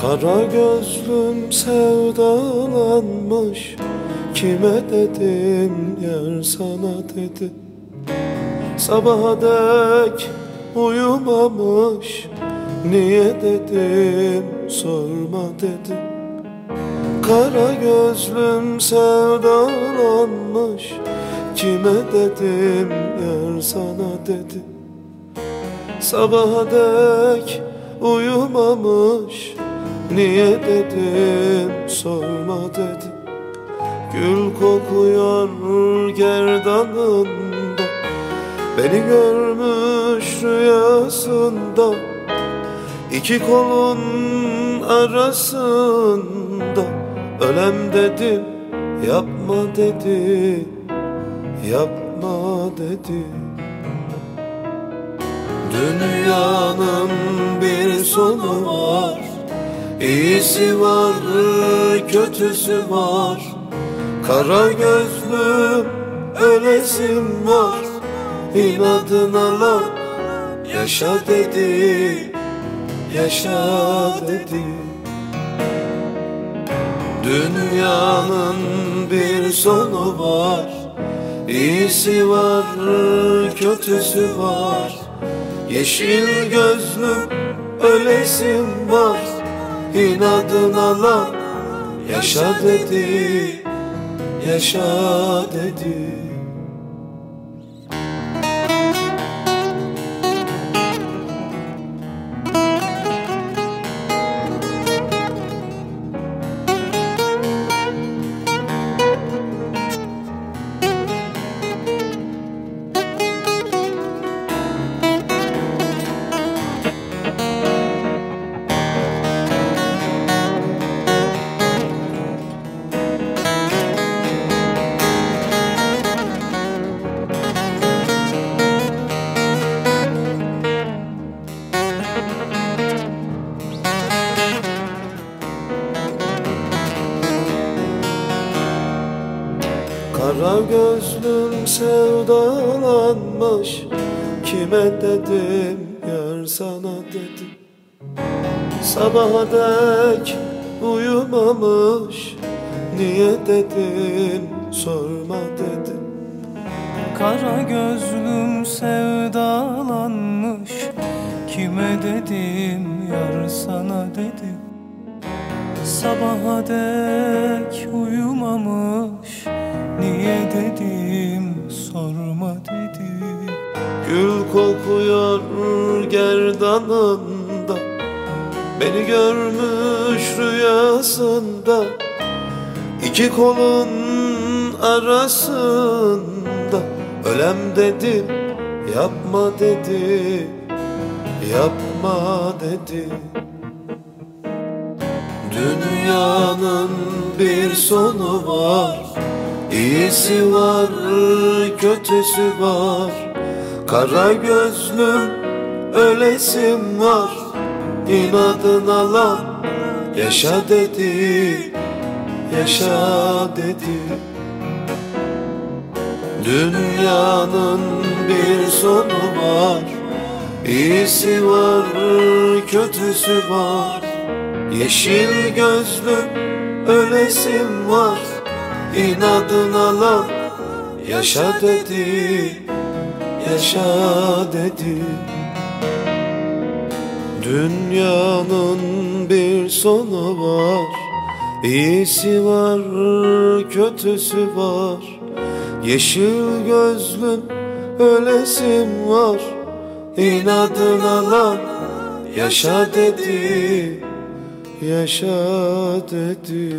Kara gözlüm sevdalanmış Kime dedim yer sana dedi. Sabaha dek uyumamış Niye dedim sorma dedi. Kara gözlüm sevdalanmış Kime dedim yer sana dedi. Sabaha dek uyumamış Niye dedim sorma dedi Gül kokuyor gerdanında. Beni görmüş rüyasında. İki kolun arasında. Ölem dedim yapma dedi Yapma dedi Dünyanın bir sonu var İyisi var, kötüsü var. Kara gözlüm ölesim var. İnadına lan yaşa dedi Yaşa dedi. Dünyanın bir sonu var. İyisi var, kötüsü var. Yeşil gözlüm ölesim var İnadına lan yaşa dedi Yaşa dedi Kara gözlüm sevdalanmış. Kime dedim yar sana dedim. Sabaha dek uyumamış. Niye dedim sorma dedim. Kara gözlüm sevdalanmış. Kime dedim yar sana dedim. Sabaha dek uyumamış Niye dedim sorma dedim. Gül kokuyor gerdanında Beni görmüş rüyasında. İki kolun arasında Ölem dedim yapma dedi Yapma dedi Dünyanın bir sonu var İyisi var, kötüsü var. Kara gözlüm ölesim var. İnadına lan yaşa dedi Yaşa dedi. Dünyanın bir sonu var. İyisi var, kötüsü var. Yeşil gözlüm ölesim var İnadına lan yaşa dedi Yaşa dedi. Dünyanın bir sonu var İyisi var, kötüsü var. Yeşil gözlüm ölesim var. İnadına lan yaşa dedi Yaşa dedi